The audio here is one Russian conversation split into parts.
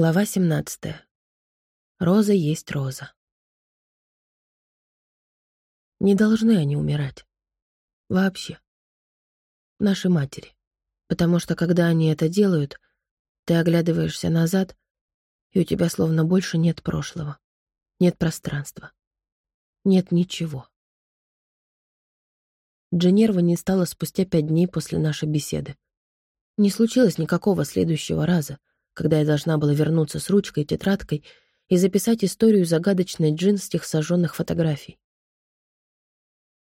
Глава 17. Роза есть роза. Не должны они умирать. Вообще. Наши матери. Потому что, когда они это делают, ты оглядываешься назад, и у тебя словно больше нет прошлого. Нет пространства. Нет ничего. Дженерва не стала спустя пять дней после нашей беседы. Не случилось никакого следующего раза — когда я должна была вернуться с ручкой и тетрадкой и записать историю загадочной джин с тех сожженных фотографий.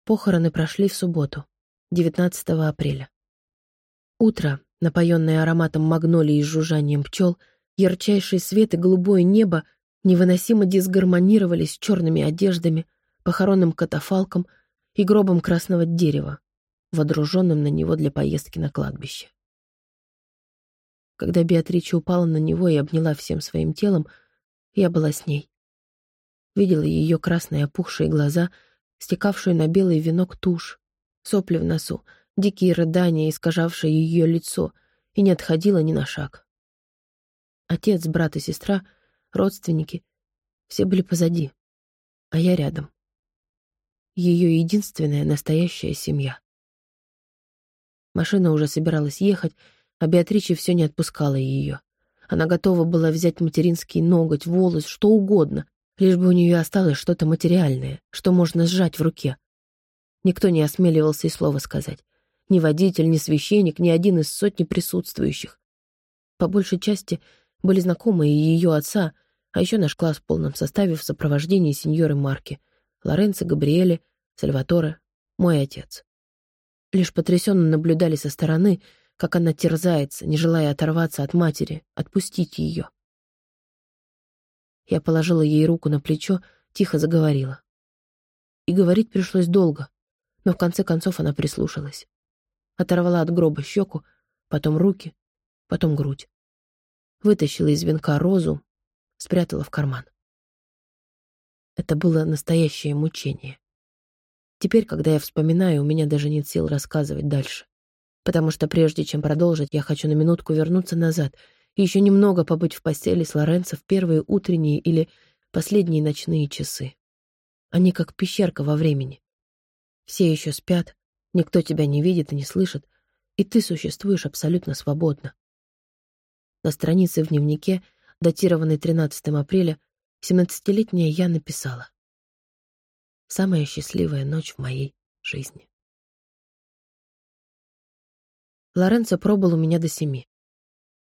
Похороны прошли в субботу, 19 апреля. Утро, напоенное ароматом магнолии и жужжанием пчел, ярчайший свет и голубое небо невыносимо дисгармонировались с черными одеждами, похоронным катафалком и гробом красного дерева, водруженным на него для поездки на кладбище. Когда Беатрича упала на него и обняла всем своим телом, я была с ней. Видела ее красные опухшие глаза, стекавшую на белый венок тушь, сопли в носу, дикие рыдания, искажавшие ее лицо, и не отходила ни на шаг. Отец, брат и сестра, родственники — все были позади, а я рядом. Ее единственная настоящая семья. Машина уже собиралась ехать, а Беатриче все не отпускала ее. Она готова была взять материнский ноготь, волос, что угодно, лишь бы у нее осталось что-то материальное, что можно сжать в руке. Никто не осмеливался и слова сказать. Ни водитель, ни священник, ни один из сотни присутствующих. По большей части были знакомые ее отца, а еще наш класс в полном составе в сопровождении сеньоры Марки, Лоренцо, Габриэле, Сальваторе, мой отец. Лишь потрясенно наблюдали со стороны — как она терзается, не желая оторваться от матери, отпустить ее. Я положила ей руку на плечо, тихо заговорила. И говорить пришлось долго, но в конце концов она прислушалась. Оторвала от гроба щеку, потом руки, потом грудь. Вытащила из венка розу, спрятала в карман. Это было настоящее мучение. Теперь, когда я вспоминаю, у меня даже нет сил рассказывать дальше потому что прежде чем продолжить, я хочу на минутку вернуться назад и еще немного побыть в постели с Лоренцо в первые утренние или последние ночные часы. Они как пещерка во времени. Все еще спят, никто тебя не видит и не слышит, и ты существуешь абсолютно свободно. На странице в дневнике, датированной 13 апреля, 17-летняя я написала «Самая счастливая ночь в моей жизни». Лоренцо пробыл у меня до семи.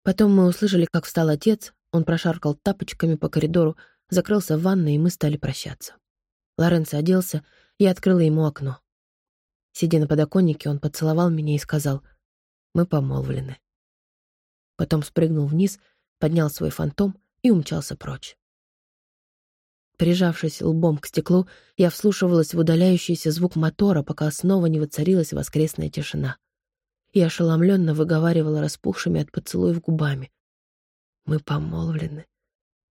Потом мы услышали, как встал отец, он прошаркал тапочками по коридору, закрылся в ванной, и мы стали прощаться. Лоренцо оделся, я открыла ему окно. Сидя на подоконнике, он поцеловал меня и сказал «Мы помолвлены». Потом спрыгнул вниз, поднял свой фантом и умчался прочь. Прижавшись лбом к стеклу, я вслушивалась в удаляющийся звук мотора, пока снова не воцарилась воскресная тишина и ошеломленно выговаривала распухшими от поцелуев губами. «Мы помолвлены,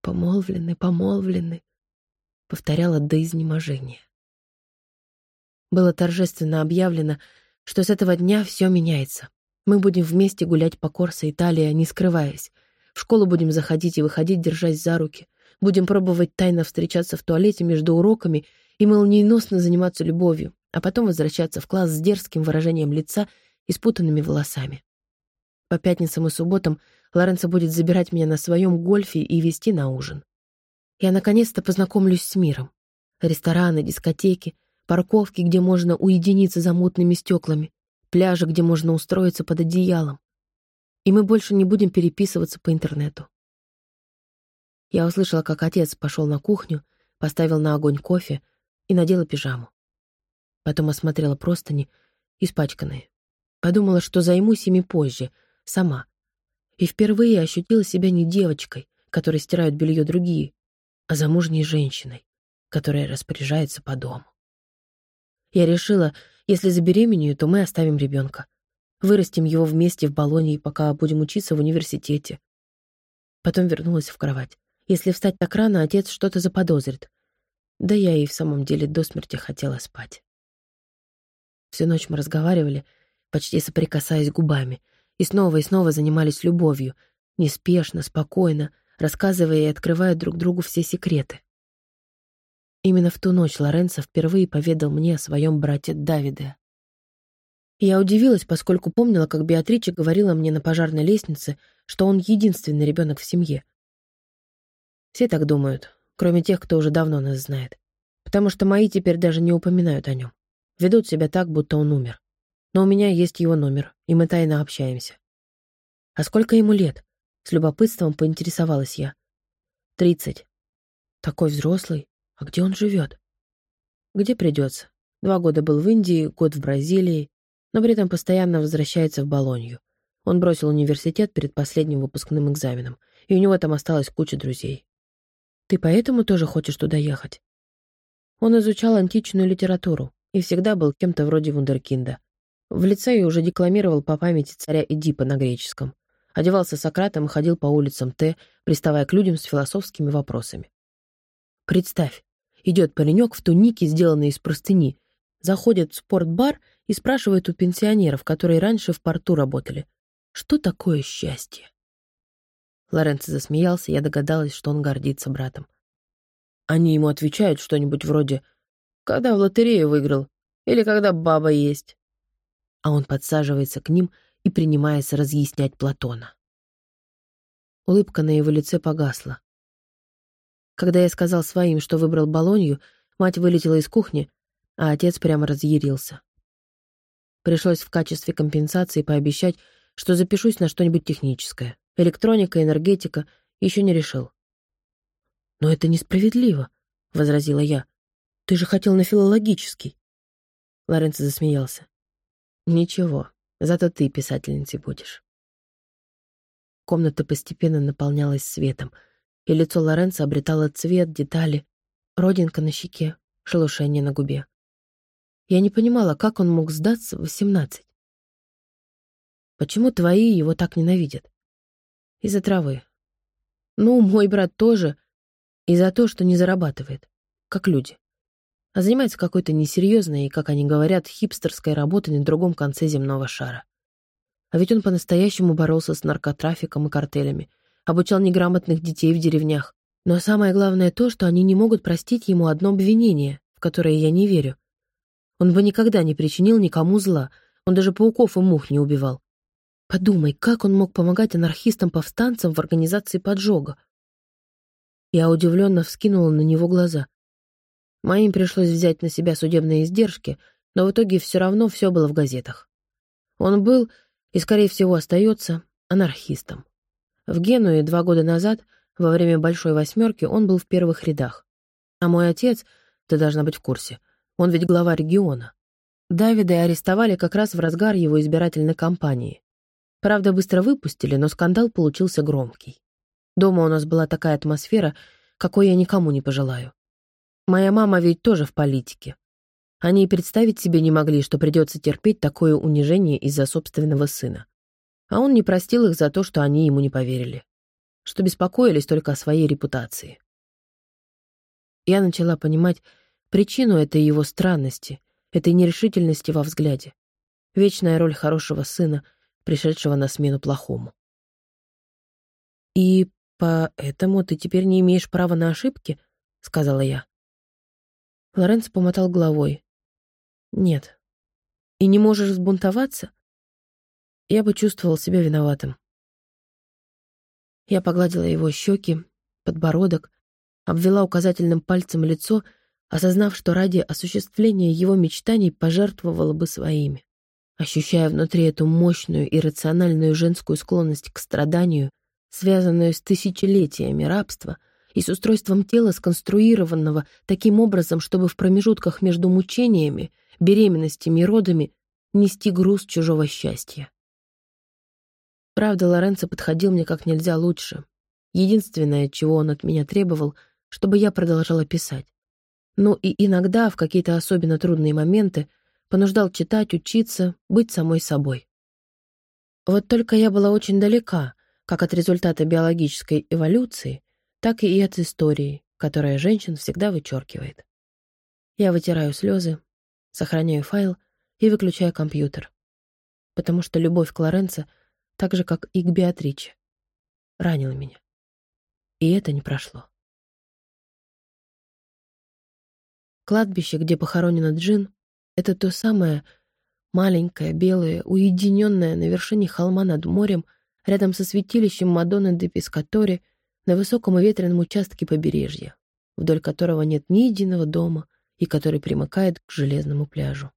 помолвлены, помолвлены», — повторяла до изнеможения. Было торжественно объявлено, что с этого дня все меняется. Мы будем вместе гулять по Корсо Италия, не скрываясь. В школу будем заходить и выходить, держась за руки. Будем пробовать тайно встречаться в туалете между уроками и молниеносно заниматься любовью, а потом возвращаться в класс с дерзким выражением лица и спутанными волосами. По пятницам и субботам Лоренцо будет забирать меня на своем гольфе и вести на ужин. Я наконец-то познакомлюсь с миром. Рестораны, дискотеки, парковки, где можно уединиться за мутными стеклами, пляжи, где можно устроиться под одеялом. И мы больше не будем переписываться по интернету. Я услышала, как отец пошел на кухню, поставил на огонь кофе и надела пижаму. Потом осмотрела простыни, испачканные. Подумала, что займусь ими позже, сама. И впервые ощутила себя не девочкой, которой стирают белье другие, а замужней женщиной, которая распоряжается по дому. Я решила, если забеременею, то мы оставим ребенка. Вырастим его вместе в Болонии, пока будем учиться в университете. Потом вернулась в кровать. Если встать так рано, отец что-то заподозрит. Да я и в самом деле до смерти хотела спать. Всю ночь мы разговаривали — почти соприкасаясь губами, и снова и снова занимались любовью, неспешно, спокойно, рассказывая и открывая друг другу все секреты. Именно в ту ночь Лоренцо впервые поведал мне о своем брате Давиде. Я удивилась, поскольку помнила, как Беатрича говорила мне на пожарной лестнице, что он единственный ребенок в семье. Все так думают, кроме тех, кто уже давно нас знает. Потому что мои теперь даже не упоминают о нем. Ведут себя так, будто он умер. Но у меня есть его номер, и мы тайно общаемся. А сколько ему лет? С любопытством поинтересовалась я. Тридцать. Такой взрослый. А где он живет? Где придется. Два года был в Индии, год в Бразилии, но при этом постоянно возвращается в Болонью. Он бросил университет перед последним выпускным экзаменом, и у него там осталась куча друзей. Ты поэтому тоже хочешь туда ехать? Он изучал античную литературу и всегда был кем-то вроде вундеркинда. В лицее уже декламировал по памяти царя Эдипа на греческом. Одевался Сократом и ходил по улицам Т, приставая к людям с философскими вопросами. Представь, идет паренек в тунике, сделанной из простыни, заходит в спортбар и спрашивает у пенсионеров, которые раньше в порту работали, что такое счастье. Лоренцо засмеялся, я догадалась, что он гордится братом. Они ему отвечают что-нибудь вроде «когда в лотерею выиграл» или «когда баба есть». А он подсаживается к ним и принимается разъяснять Платона. Улыбка на его лице погасла. Когда я сказал своим, что выбрал Болонью, мать вылетела из кухни, а отец прямо разъярился. Пришлось в качестве компенсации пообещать, что запишусь на что-нибудь техническое. Электроника, энергетика, еще не решил. «Но это несправедливо», — возразила я. «Ты же хотел на филологический». Лоренцо засмеялся. «Ничего, зато ты писательницей будешь». Комната постепенно наполнялась светом, и лицо Лоренцо обретало цвет, детали, родинка на щеке, шелушение на губе. Я не понимала, как он мог сдаться в восемнадцать. Почему твои его так ненавидят? Из-за травы. Ну, мой брат тоже. И за то, что не зарабатывает. Как люди. А занимается какой-то несерьезной и, как они говорят, хипстерской работой на другом конце земного шара. А ведь он по-настоящему боролся с наркотрафиком и картелями, обучал неграмотных детей в деревнях. Но самое главное то, что они не могут простить ему одно обвинение, в которое я не верю. Он бы никогда не причинил никому зла, он даже пауков и мух не убивал. Подумай, как он мог помогать анархистам-повстанцам в организации поджога? Я удивленно вскинула на него глаза. Моим пришлось взять на себя судебные издержки, но в итоге все равно все было в газетах. Он был, и, скорее всего, остается, анархистом. В Генуе два года назад, во время Большой Восьмерки, он был в первых рядах. А мой отец, ты должна быть в курсе, он ведь глава региона. Давида арестовали как раз в разгар его избирательной кампании. Правда, быстро выпустили, но скандал получился громкий. Дома у нас была такая атмосфера, какой я никому не пожелаю. Моя мама ведь тоже в политике. Они и представить себе не могли, что придется терпеть такое унижение из-за собственного сына. А он не простил их за то, что они ему не поверили. Что беспокоились только о своей репутации. Я начала понимать причину этой его странности, этой нерешительности во взгляде. Вечная роль хорошего сына, пришедшего на смену плохому. «И поэтому ты теперь не имеешь права на ошибки?» — сказала я. Лоренцо помотал головой. «Нет. И не можешь взбунтоваться?» Я бы чувствовал себя виноватым. Я погладила его щеки, подбородок, обвела указательным пальцем лицо, осознав, что ради осуществления его мечтаний пожертвовала бы своими ощущая внутри эту мощную иррациональную женскую склонность к страданию, связанную с тысячелетиями рабства и с устройством тела, сконструированного таким образом, чтобы в промежутках между мучениями, беременностями и родами нести груз чужого счастья. Правда, Лоренцо подходил мне как нельзя лучше. Единственное, чего он от меня требовал, чтобы я продолжала писать. Ну и иногда, в какие-то особенно трудные моменты, понуждал читать, учиться, быть самой собой. Вот только я была очень далека, как от результата биологической эволюции, так и от истории, которая женщин всегда вычеркивает. Я вытираю слезы, сохраняю файл и выключаю компьютер, потому что любовь к Лоренцо, так же, как и к Беатриче, ранила меня. И это не прошло. Кладбище, где похоронена Джин, это то самое маленькое, белое, уединенное на вершине холма над морем, рядом со святилищем Мадонны де Пискатори, на высоком и ветреном участке побережья, вдоль которого нет ни единого дома и который примыкает к железному пляжу.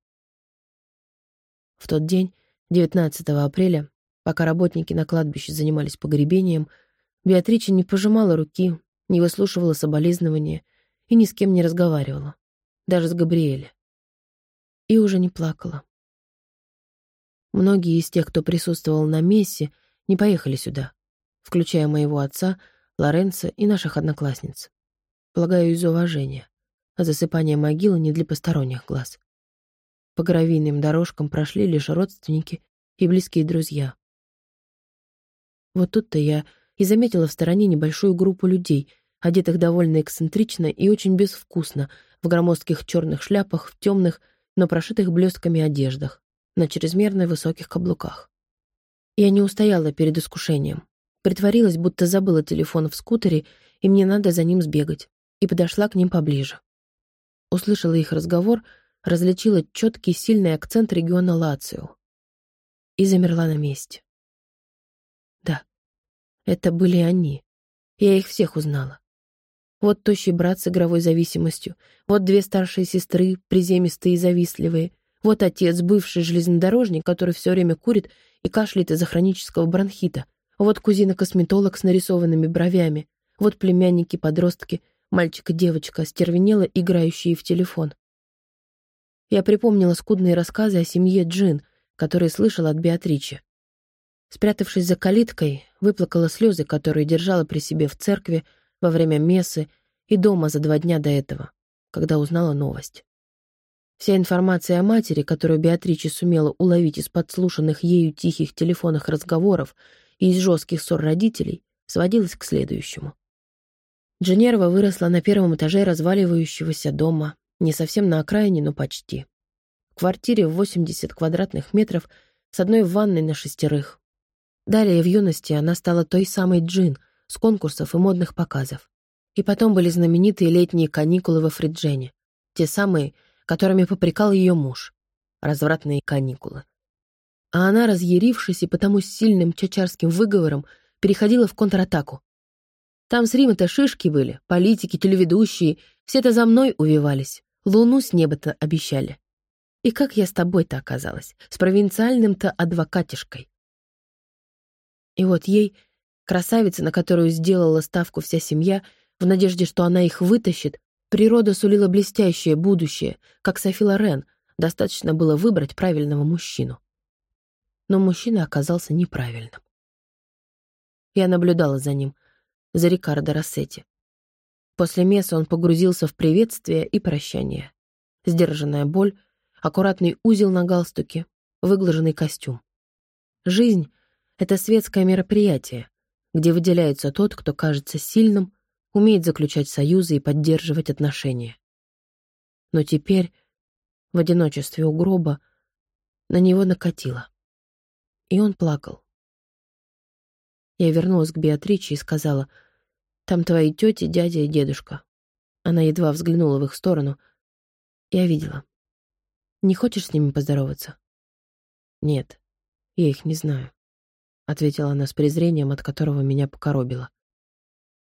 В тот день, 19 апреля, пока работники на кладбище занимались погребением, Беатрича не пожимала руки, не выслушивала соболезнования и ни с кем не разговаривала даже с Габриэлем. И уже не плакала. Многие из тех, кто присутствовал на мессе, не поехали сюда, включая моего отца, Лоренцо и наших одноклассниц. Полагаю, из уважения. А засыпание могилы не для посторонних глаз. По гравийным дорожкам прошли лишь родственники и близкие друзья. Вот тут-то я и заметила в стороне небольшую группу людей, одетых довольно эксцентрично и очень безвкусно, в громоздких черных шляпах, в темных, но прошитых блестками одеждах, на чрезмерно высоких каблуках. Я не устояла перед искушением. Притворилась, будто забыла телефон в скутере, и мне надо за ним сбегать, и подошла к ним поближе. Услышала их разговор, различила четкий сильный акцент региона Лацио. И замерла на месте. Да, это были они. Я их всех узнала. Вот тощий брат с игровой зависимостью, вот две старшие сестры, приземистые и завистливые, вот отец, бывший железнодорожник, который все время курит и кашляет из-за хронического бронхита, вот кузина-косметолог с нарисованными бровями, вот племянники-подростки, мальчик и девочка, стервенело играющие в телефон. Я припомнила скудные рассказы о семье Джин, которые слышала от Беатричи. Спрятавшись за калиткой, выплакала слезы, которые держала при себе в церкви, во время мессы и дома за два дня до этого, когда узнала новость. Вся информация о матери, которую Беатриче сумела уловить из подслушанных ею тихих телефонных разговоров и из жестких ссор родителей, сводилась к следующему. Дженерва выросла на первом этаже разваливающегося дома, не совсем на окраине, но почти. В квартире в 80 квадратных метров с одной ванной на шестерых. Далее в юности она стала той самой Джин, с конкурсов и модных показов. И потом были знаменитые летние каникулы во Фриджене, те самые, которыми попрекал ее муж. Развратные каникулы. А она, разъярившись и потому с сильным чачарским выговором, переходила в контратаку. Там с Рима-то шишки были, политики, телеведущие, все-то за мной увивались, луну с неба-то обещали. И как я с тобой-то оказалась, с провинциальным-то адвокатишкой. И вот ей Красавица, на которую сделала ставку вся семья, в надежде, что она их вытащит, природа сулила блестящее будущее, как Софи Лорен, достаточно было выбрать правильного мужчину. Но мужчина оказался неправильным. Я наблюдала за ним, за Рикардо Рассетти. После месса он погрузился в приветствие и прощание. Сдержанная боль, аккуратный узел на галстуке, выглаженный костюм. Жизнь — это светское мероприятие, где выделяется тот, кто кажется сильным, умеет заключать союзы и поддерживать отношения. Но теперь, в одиночестве у гроба, на него накатило. И он плакал. Я вернулась к Беатриче и сказала, «Там твои тети, дядя и дедушка». Она едва взглянула в их сторону. Я видела. «Не хочешь с ними поздороваться?» «Нет, я их не знаю». — ответила она с презрением, от которого меня покоробило.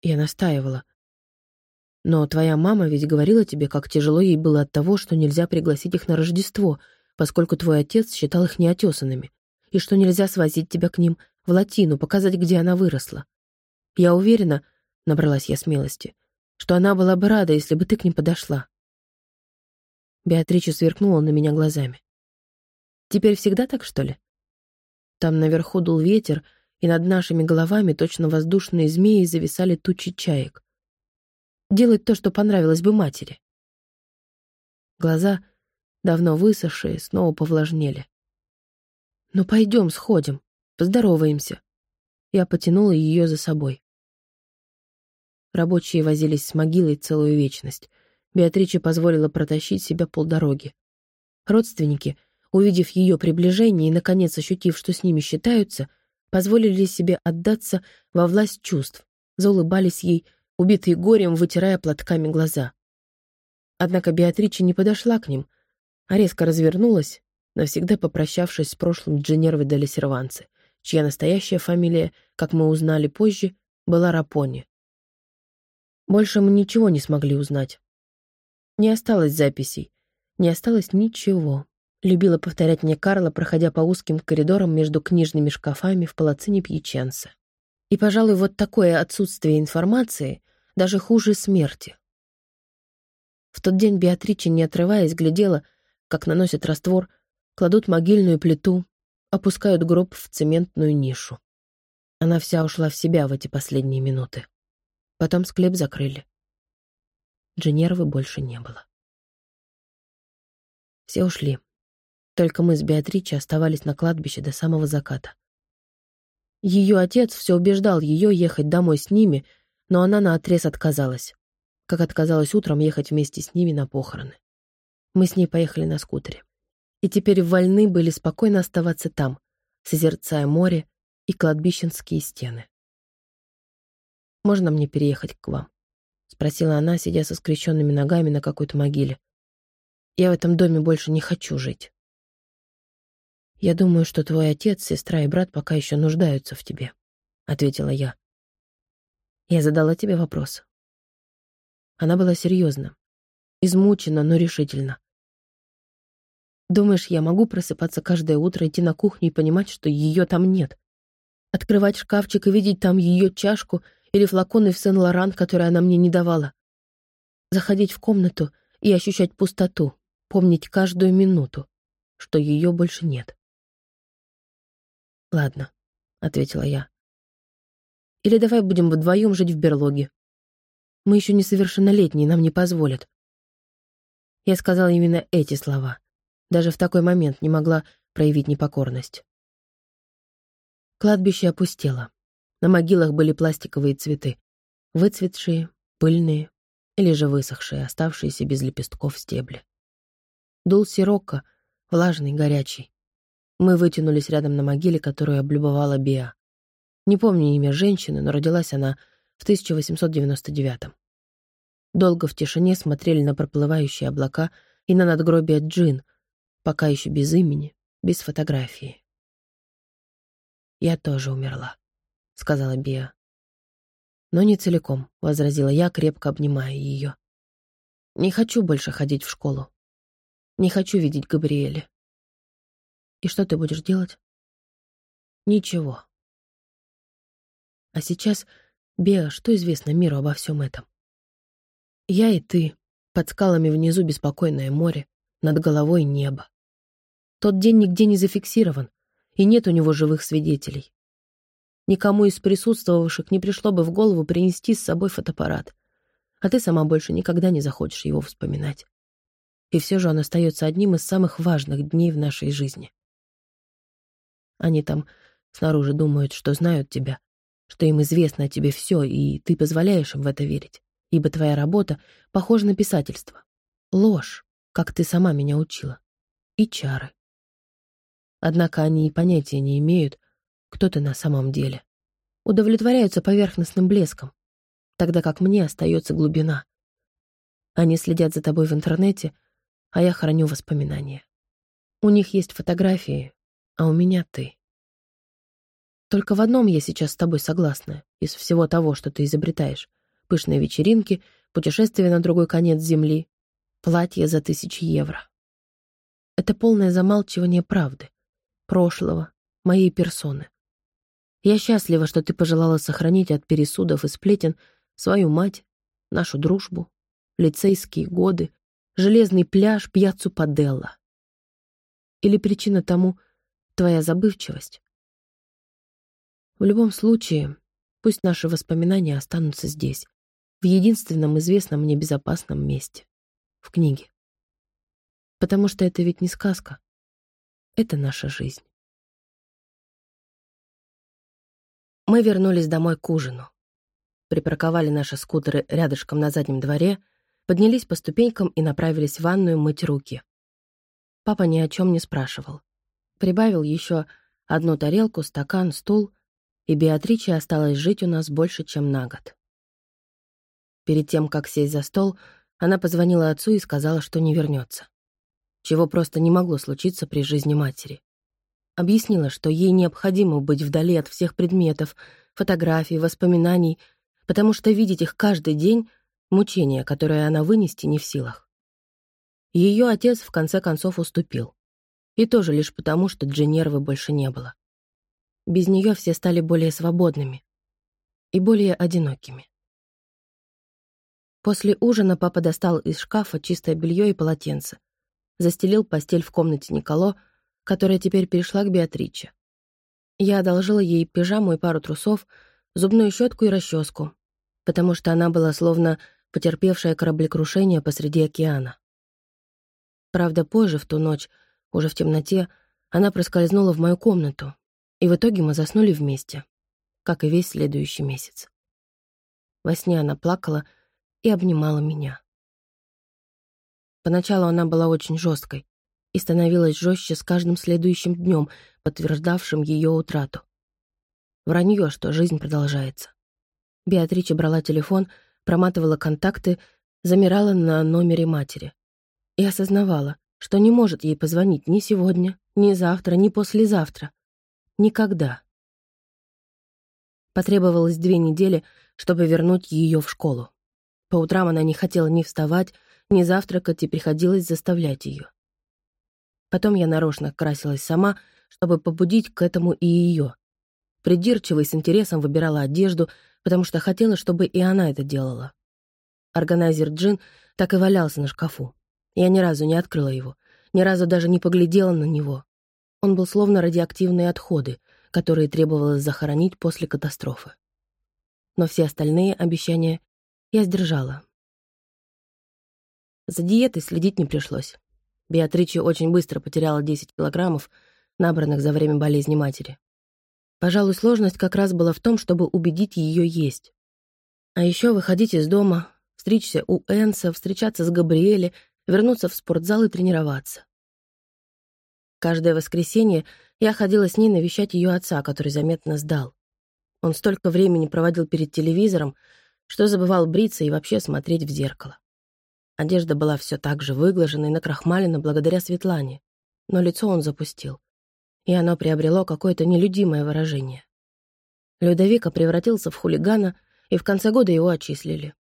Я настаивала. «Но твоя мама ведь говорила тебе, как тяжело ей было от того, что нельзя пригласить их на Рождество, поскольку твой отец считал их неотесанными, и что нельзя свозить тебя к ним в Латину, показать, где она выросла. Я уверена, — набралась я смелости, — что она была бы рада, если бы ты к ним подошла». Беатрича сверкнула на меня глазами. «Теперь всегда так, что ли?» Там наверху дул ветер, и над нашими головами точно воздушные змеи зависали тучи чаек. Делать то, что понравилось бы матери. Глаза, давно высохшие, снова повлажнели. «Ну, пойдем, сходим, поздороваемся». Я потянула ее за собой. Рабочие возились с могилой целую вечность. Беатриче позволила протащить себя полдороги. Родственники — увидев ее приближение и, наконец, ощутив, что с ними считаются, позволили себе отдаться во власть чувств, заулыбались ей, убитые горем, вытирая платками глаза. Однако Беатрича не подошла к ним, а резко развернулась, навсегда попрощавшись с прошлым Дженервой де Серванце, чья настоящая фамилия, как мы узнали позже, была Рапони. Больше мы ничего не смогли узнать. Не осталось записей, не осталось ничего. Любила повторять мне Карла, проходя по узким коридорам между книжными шкафами в палацине Пьяченца. И, пожалуй, вот такое отсутствие информации даже хуже смерти. В тот день Беатрича, не отрываясь, глядела, как наносят раствор, кладут могильную плиту, опускают гроб в цементную нишу. Она вся ушла в себя в эти последние минуты. Потом склеп закрыли. Дженервы больше не было. Все ушли. Только мы с Беатричей оставались на кладбище до самого заката. Ее отец все убеждал ее ехать домой с ними, но она наотрез отказалась. Как отказалась утром ехать вместе с ними на похороны. Мы с ней поехали на скутере. И теперь вольны были спокойно оставаться там, созерцая море и кладбищенские стены. «Можно мне переехать к вам?» — спросила она, сидя со скрещенными ногами на какой-то могиле. «Я в этом доме больше не хочу жить». «Я думаю, что твой отец, сестра и брат пока еще нуждаются в тебе», — ответила я. Я задала тебе вопрос. Она была серьезна, измучена, но решительна. Думаешь, я могу просыпаться каждое утро, идти на кухню и понимать, что ее там нет? Открывать шкафчик и видеть там ее чашку или флаконы в Сен-Лоран, которые она мне не давала? Заходить в комнату и ощущать пустоту, помнить каждую минуту, что ее больше нет. «Ладно», — ответила я. «Или давай будем вдвоем жить в берлоге. Мы еще несовершеннолетние, нам не позволят». Я сказала именно эти слова. Даже в такой момент не могла проявить непокорность. Кладбище опустело. На могилах были пластиковые цветы. Выцветшие, пыльные или же высохшие, оставшиеся без лепестков стебли. Дул сирокко, влажный, горячий. Мы вытянулись рядом на могиле, которую облюбовала Биа. Не помню имя женщины, но родилась она в 1899-м. Долго в тишине смотрели на проплывающие облака и на надгробие Джин, пока еще без имени, без фотографии. «Я тоже умерла», — сказала Биа. «Но не целиком», — возразила я, крепко обнимая ее. «Не хочу больше ходить в школу. Не хочу видеть Габриэля. И что ты будешь делать? Ничего. А сейчас, Беа, что известно миру обо всем этом? Я и ты, под скалами внизу беспокойное море, над головой небо. Тот день нигде не зафиксирован, и нет у него живых свидетелей. Никому из присутствовавших не пришло бы в голову принести с собой фотоаппарат, а ты сама больше никогда не захочешь его вспоминать. И все же он остается одним из самых важных дней в нашей жизни. Они там снаружи думают, что знают тебя, что им известно о тебе все, и ты позволяешь им в это верить, ибо твоя работа похожа на писательство. Ложь, как ты сама меня учила. И чары. Однако они и понятия не имеют, кто ты на самом деле. Удовлетворяются поверхностным блеском, тогда как мне остается глубина. Они следят за тобой в интернете, а я храню воспоминания. У них есть фотографии, а у меня ты. Только в одном я сейчас с тобой согласна, из всего того, что ты изобретаешь. Пышные вечеринки, путешествие на другой конец земли, платье за тысячи евро. Это полное замалчивание правды, прошлого, моей персоны. Я счастлива, что ты пожелала сохранить от пересудов и сплетен свою мать, нашу дружбу, лицейские годы, железный пляж, пьяцу Паделла. Или причина тому — твоя забывчивость. В любом случае, пусть наши воспоминания останутся здесь, в единственном известном мне безопасном месте — в книге. Потому что это ведь не сказка. Это наша жизнь. Мы вернулись домой к ужину. Припарковали наши скутеры рядышком на заднем дворе, поднялись по ступенькам и направились в ванную мыть руки. Папа ни о чем не спрашивал. Прибавил еще одну тарелку, стакан, стул, и Беатриче осталось жить у нас больше, чем на год. Перед тем, как сесть за стол, она позвонила отцу и сказала, что не вернется, чего просто не могло случиться при жизни матери. Объяснила, что ей необходимо быть вдали от всех предметов, фотографий, воспоминаний, потому что видеть их каждый день — мучение, которое она вынести не в силах. Ее отец в конце концов уступил. И тоже лишь потому, что Дженервы больше не было. Без нее все стали более свободными и более одинокими. После ужина папа достал из шкафа чистое белье и полотенце, застелил постель в комнате Николо, которая теперь перешла к Беатриче. Я одолжила ей пижаму и пару трусов, зубную щетку и расческу, потому что она была словно потерпевшая кораблекрушение посреди океана. Правда, позже, в ту ночь, уже в темноте, она проскользнула в мою комнату, и в итоге мы заснули вместе, как и весь следующий месяц. Во сне она плакала и обнимала меня. Поначалу она была очень жесткой и становилась жестче с каждым следующим днем, подтверждавшим ее утрату. Вранье, что жизнь продолжается. Беатрича брала телефон, проматывала контакты, замирала на номере матери. И осознавала, что не может ей позвонить ни сегодня, ни завтра, ни послезавтра. Никогда. Потребовалось две недели, чтобы вернуть ее в школу. По утрам она не хотела ни вставать, ни завтракать, и приходилось заставлять ее. Потом я нарочно красилась сама, чтобы побудить к этому и ее. Придирчиво с интересом выбирала одежду, потому что хотела, чтобы и она это делала. Органайзер джин так и валялся на шкафу. Я ни разу не открыла его, ни разу даже не поглядела на него. Он был словно радиоактивные отходы, которые требовалось захоронить после катастрофы. Но все остальные обещания я сдержала. За диетой следить не пришлось. Беатриче очень быстро потеряла 10 килограммов, набранных за время болезни матери. Пожалуй, сложность как раз была в том, чтобы убедить ее есть. А еще выходить из дома, встречься у Энса, встречаться с Габриэле, вернуться в спортзал и тренироваться. Каждое воскресенье я ходила с ней навещать ее отца, который заметно сдал. Он столько времени проводил перед телевизором, что забывал бриться и вообще смотреть в зеркало. Одежда была все так же выглажена и накрахмалена благодаря Светлане, но лицо он запустил, и оно приобрело какое-то нелюдимое выражение. Людовика превратился в хулигана, и в конце года его отчислили.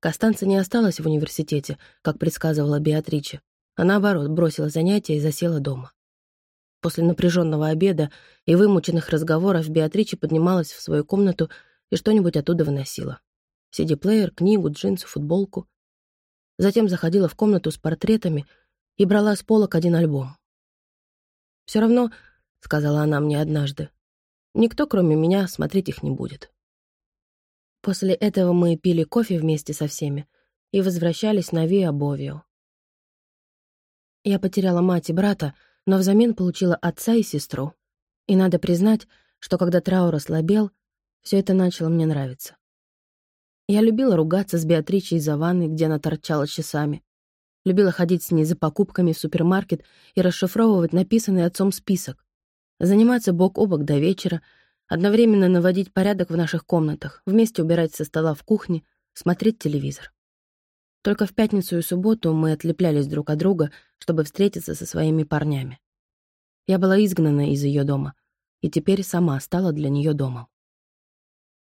Костанца не осталась в университете, как предсказывала Беатриче, а наоборот бросила занятия и засела дома. После напряженного обеда и вымученных разговоров Беатрича поднималась в свою комнату и что-нибудь оттуда выносила. CD-плеер, книгу, джинсы, футболку. Затем заходила в комнату с портретами и брала с полок один альбом. «Все равно», — сказала она мне однажды, — «никто, кроме меня, смотреть их не будет». После этого мы пили кофе вместе со всеми и возвращались на Виа Бовио. Я потеряла мать и брата, но взамен получила отца и сестру. И надо признать, что когда траур ослабел, все это начало мне нравиться. Я любила ругаться с Беатричей из-за ванны, где она торчала часами. Любила ходить с ней за покупками в супермаркет и расшифровывать написанный отцом список. Заниматься бок о бок до вечера, одновременно наводить порядок в наших комнатах, вместе убирать со стола в кухне, смотреть телевизор. Только в пятницу и субботу мы отлеплялись друг от друга, чтобы встретиться со своими парнями. Я была изгнана из ее дома, и теперь сама стала для нее домом.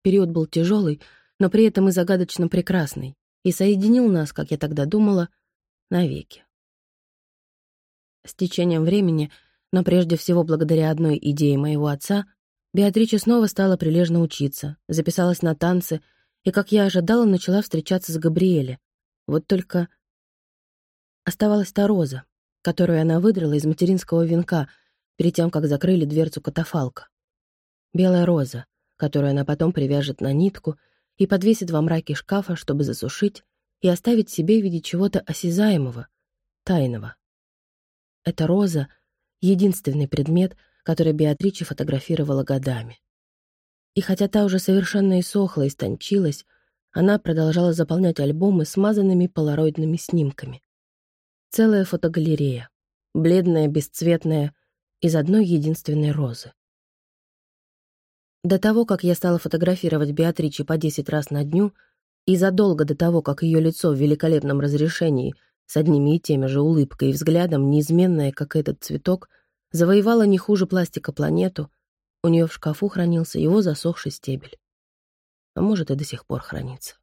Период был тяжелый, но при этом и загадочно прекрасный, и соединил нас, как я тогда думала, навеки. С течением времени, но прежде всего благодаря одной идее моего отца, Беатрича снова стала прилежно учиться, записалась на танцы и, как я ожидала, начала встречаться с Габриэле, вот только оставалась та роза, которую она выдрала из материнского венка перед тем, как закрыли дверцу катафалка. Белая роза, которую она потом привяжет на нитку и подвесит во мраке шкафа, чтобы засушить и оставить себе в виде чего-то осязаемого, тайного. Эта роза — единственный предмет, который Беатриче фотографировала годами. И хотя та уже совершенно иссохла и стончилась, она продолжала заполнять альбомы смазанными полароидными снимками. Целая фотогалерея, бледная, бесцветная, из одной единственной розы. До того, как я стала фотографировать Беатричи по 10 раз на дню, и задолго до того, как ее лицо в великолепном разрешении с одними и теми же улыбкой и взглядом, неизменное, как этот цветок, завоевала не хуже пластика планету, у нее в шкафу хранился его засохший стебель. А может, и до сих пор хранится.